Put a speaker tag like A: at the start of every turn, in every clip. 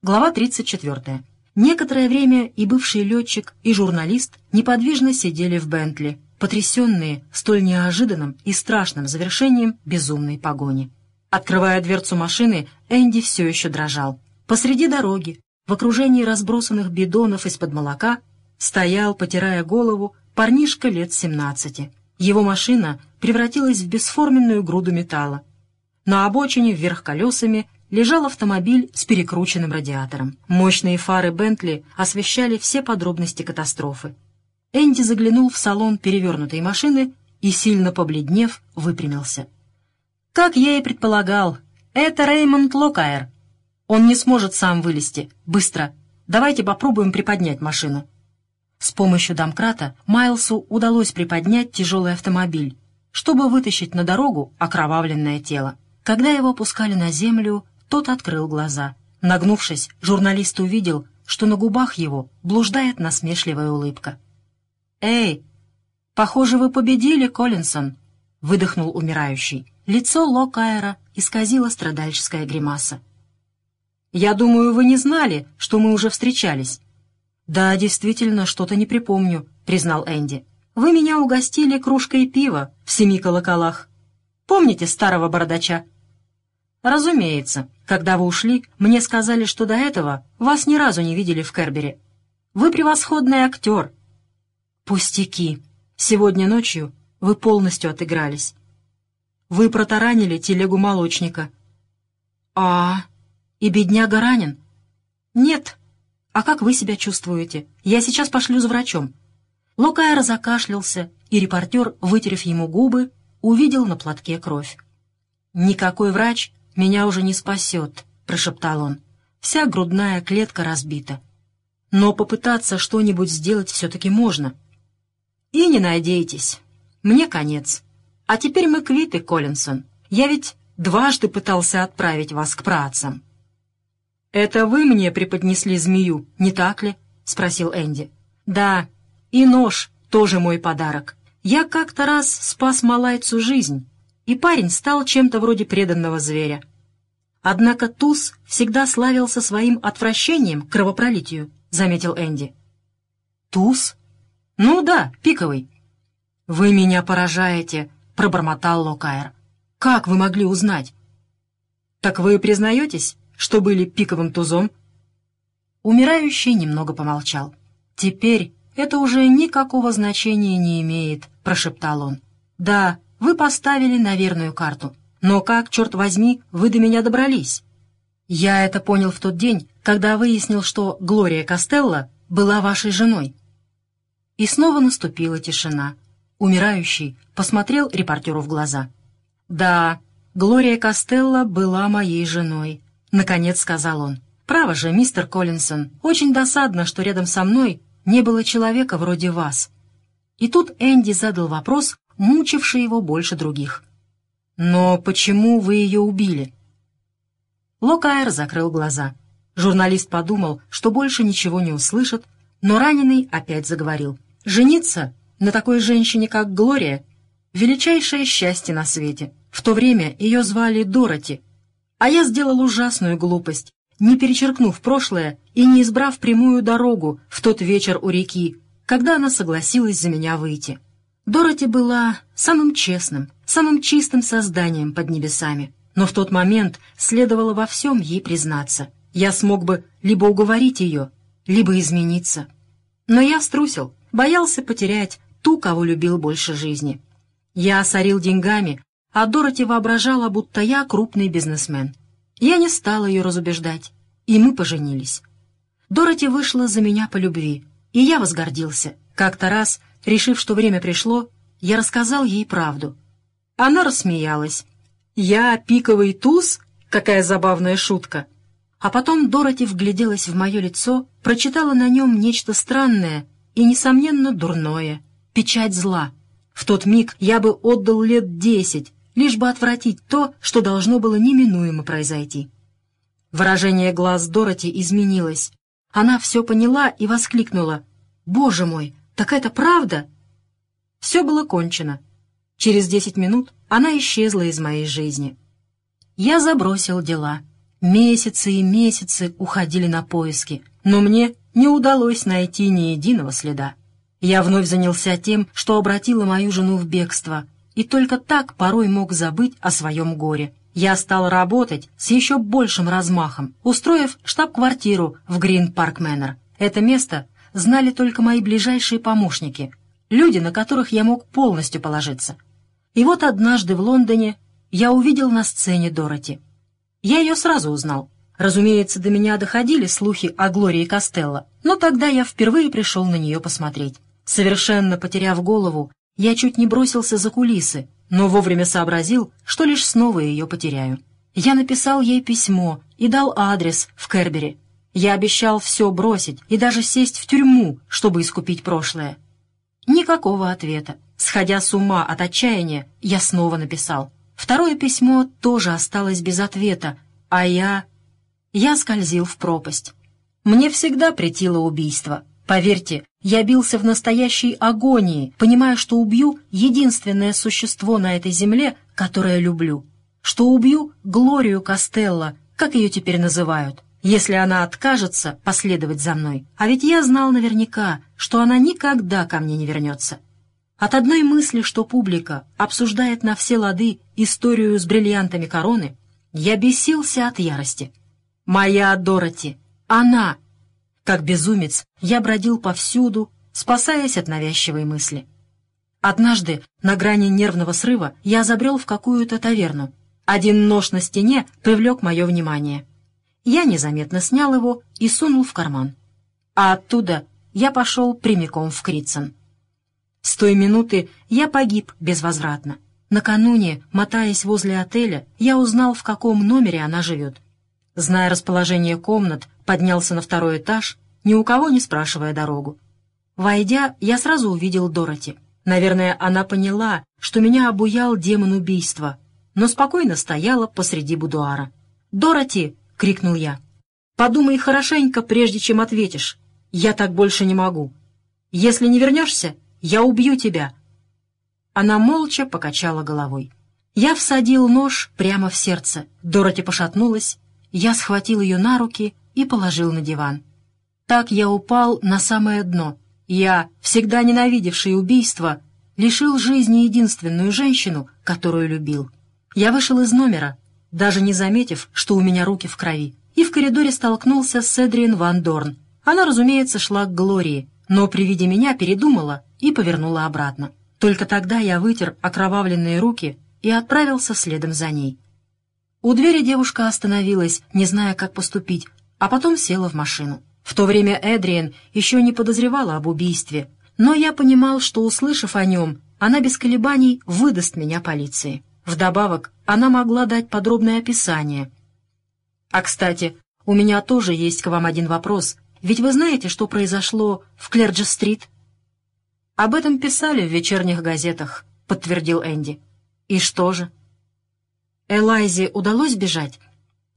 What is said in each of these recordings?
A: Глава 34. Некоторое время и бывший летчик, и журналист неподвижно сидели в Бентли, потрясенные столь неожиданным и страшным завершением безумной погони. Открывая дверцу машины, Энди все еще дрожал. Посреди дороги, в окружении разбросанных бидонов из-под молока, стоял, потирая голову, парнишка лет 17. Его машина превратилась в бесформенную груду металла. На обочине вверх колесами лежал автомобиль с перекрученным радиатором. Мощные фары Бентли освещали все подробности катастрофы. Энди заглянул в салон перевернутой машины и, сильно побледнев, выпрямился. «Как я и предполагал, это Реймонд Локайер. Он не сможет сам вылезти. Быстро. Давайте попробуем приподнять машину». С помощью домкрата Майлсу удалось приподнять тяжелый автомобиль, чтобы вытащить на дорогу окровавленное тело. Когда его опускали на землю, тот открыл глаза. Нагнувшись, журналист увидел, что на губах его блуждает насмешливая улыбка. «Эй, похоже, вы победили, Коллинсон!» — выдохнул умирающий. Лицо Локайера исказило страдальческая гримаса. «Я думаю, вы не знали, что мы уже встречались». «Да, действительно, что-то не припомню», — признал Энди. «Вы меня угостили кружкой пива в семи колоколах. Помните старого бородача?» «Разумеется. Когда вы ушли, мне сказали, что до этого вас ни разу не видели в Кербере. Вы превосходный актер». «Пустяки. Сегодня ночью вы полностью отыгрались. Вы протаранили телегу молочника». «А, и бедняга ранен?» «Нет. А как вы себя чувствуете? Я сейчас пошлю за врачом». Локайр закашлялся, и репортер, вытерев ему губы, увидел на платке кровь. Никакой врач меня уже не спасет», — прошептал он. «Вся грудная клетка разбита. Но попытаться что-нибудь сделать все-таки можно. И не надейтесь. Мне конец. А теперь мы квиты, Коллинсон. Я ведь дважды пытался отправить вас к працам». «Это вы мне преподнесли змею, не так ли?» — спросил Энди. «Да, и нож тоже мой подарок. Я как-то раз спас малайцу жизнь, и парень стал чем-то вроде преданного зверя. Однако Туз всегда славился своим отвращением к кровопролитию, заметил Энди. Туз? Ну да, пиковый. Вы меня поражаете, пробормотал Локайр. Как вы могли узнать? Так вы признаетесь, что были пиковым тузом? Умирающий немного помолчал. Теперь это уже никакого значения не имеет, прошептал он. Да, вы поставили на верную карту. Но как, черт возьми, вы до меня добрались? Я это понял в тот день, когда выяснил, что Глория Костелло была вашей женой. И снова наступила тишина. Умирающий посмотрел репортеру в глаза. «Да, Глория Костелло была моей женой», — наконец сказал он. «Право же, мистер Коллинсон, очень досадно, что рядом со мной не было человека вроде вас». И тут Энди задал вопрос, мучивший его больше других. «Но почему вы ее убили?» Локайр закрыл глаза. Журналист подумал, что больше ничего не услышит, но раненый опять заговорил. «Жениться на такой женщине, как Глория, величайшее счастье на свете. В то время ее звали Дороти. А я сделал ужасную глупость, не перечеркнув прошлое и не избрав прямую дорогу в тот вечер у реки, когда она согласилась за меня выйти. Дороти была самым честным, самым чистым созданием под небесами, но в тот момент следовало во всем ей признаться. Я смог бы либо уговорить ее, либо измениться. Но я струсил, боялся потерять ту, кого любил больше жизни. Я осорил деньгами, а Дороти воображала, будто я крупный бизнесмен. Я не стал ее разубеждать, и мы поженились. Дороти вышла за меня по любви, и я возгордился. Как-то раз Решив, что время пришло, я рассказал ей правду. Она рассмеялась. «Я пиковый туз? Какая забавная шутка!» А потом Дороти вгляделась в мое лицо, прочитала на нем нечто странное и, несомненно, дурное. Печать зла. В тот миг я бы отдал лет десять, лишь бы отвратить то, что должно было неминуемо произойти. Выражение глаз Дороти изменилось. Она все поняла и воскликнула. «Боже мой, так это правда?» Все было кончено. Через десять минут она исчезла из моей жизни. Я забросил дела. Месяцы и месяцы уходили на поиски, но мне не удалось найти ни единого следа. Я вновь занялся тем, что обратило мою жену в бегство, и только так порой мог забыть о своем горе. Я стал работать с еще большим размахом, устроив штаб-квартиру в Грин-Парк Мэннер. Это место знали только мои ближайшие помощники, люди, на которых я мог полностью положиться. И вот однажды в Лондоне я увидел на сцене Дороти. Я ее сразу узнал. Разумеется, до меня доходили слухи о Глории Костелло, но тогда я впервые пришел на нее посмотреть. Совершенно потеряв голову, я чуть не бросился за кулисы, но вовремя сообразил, что лишь снова ее потеряю. Я написал ей письмо и дал адрес в Кербери. Я обещал все бросить и даже сесть в тюрьму, чтобы искупить прошлое. Никакого ответа. Сходя с ума от отчаяния, я снова написал. Второе письмо тоже осталось без ответа, а я... Я скользил в пропасть. Мне всегда претило убийство. Поверьте, я бился в настоящей агонии, понимая, что убью единственное существо на этой земле, которое люблю. Что убью Глорию Костелло, как ее теперь называют если она откажется последовать за мной. А ведь я знал наверняка, что она никогда ко мне не вернется. От одной мысли, что публика обсуждает на все лады историю с бриллиантами короны, я бесился от ярости. Моя Дороти, она! Как безумец я бродил повсюду, спасаясь от навязчивой мысли. Однажды, на грани нервного срыва, я забрел в какую-то таверну. Один нож на стене привлек мое внимание — я незаметно снял его и сунул в карман. А оттуда я пошел прямиком в Критсон. С той минуты я погиб безвозвратно. Накануне, мотаясь возле отеля, я узнал, в каком номере она живет. Зная расположение комнат, поднялся на второй этаж, ни у кого не спрашивая дорогу. Войдя, я сразу увидел Дороти. Наверное, она поняла, что меня обуял демон убийства, но спокойно стояла посреди будуара. «Дороти!» — крикнул я. «Подумай хорошенько, прежде чем ответишь. Я так больше не могу. Если не вернешься, я убью тебя». Она молча покачала головой. Я всадил нож прямо в сердце. Дороти пошатнулась. Я схватил ее на руки и положил на диван. Так я упал на самое дно. Я, всегда ненавидевший убийство, лишил жизни единственную женщину, которую любил. Я вышел из номера, даже не заметив, что у меня руки в крови, и в коридоре столкнулся с Эдриен Ван Дорн. Она, разумеется, шла к Глории, но при виде меня передумала и повернула обратно. Только тогда я вытер окровавленные руки и отправился следом за ней. У двери девушка остановилась, не зная, как поступить, а потом села в машину. В то время Эдриен еще не подозревала об убийстве, но я понимал, что, услышав о нем, она без колебаний выдаст меня полиции. Вдобавок, она могла дать подробное описание. А, кстати, у меня тоже есть к вам один вопрос, ведь вы знаете, что произошло в Клерджи-стрит? Об этом писали в вечерних газетах, подтвердил Энди. И что же? Элайзе удалось бежать?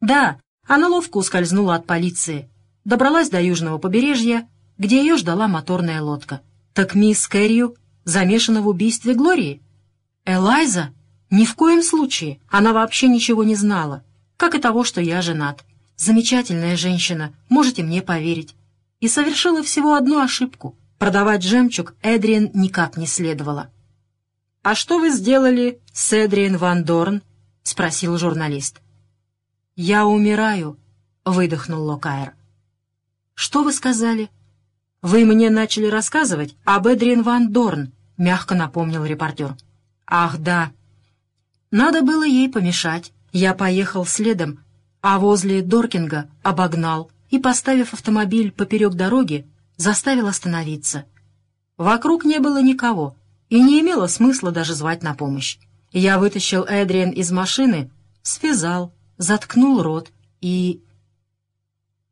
A: Да, она ловко ускользнула от полиции, добралась до южного побережья, где ее ждала моторная лодка. Так мисс Кэррию замешана в убийстве Глории? Элайза? Ни в коем случае. Она вообще ничего не знала. Как и того, что я женат. Замечательная женщина, можете мне поверить. И совершила всего одну ошибку. Продавать жемчуг Эдриен никак не следовало. «А что вы сделали с Эдриен Ван Дорн?» — спросил журналист. «Я умираю», — выдохнул Локайр. «Что вы сказали?» «Вы мне начали рассказывать об Эдриен Ван Дорн», — мягко напомнил репортер. «Ах, да, надо было ей помешать. Я поехал следом, а возле Доркинга обогнал и, поставив автомобиль поперек дороги, заставил остановиться. Вокруг не было никого, и не имело смысла даже звать на помощь. Я вытащил Эдриан из машины, связал, заткнул рот и...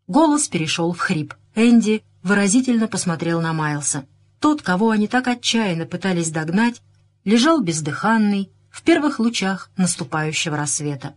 A: Голос перешел в хрип. Энди выразительно посмотрел на Майлса. Тот, кого они так отчаянно пытались догнать, лежал бездыханный, в первых лучах наступающего рассвета.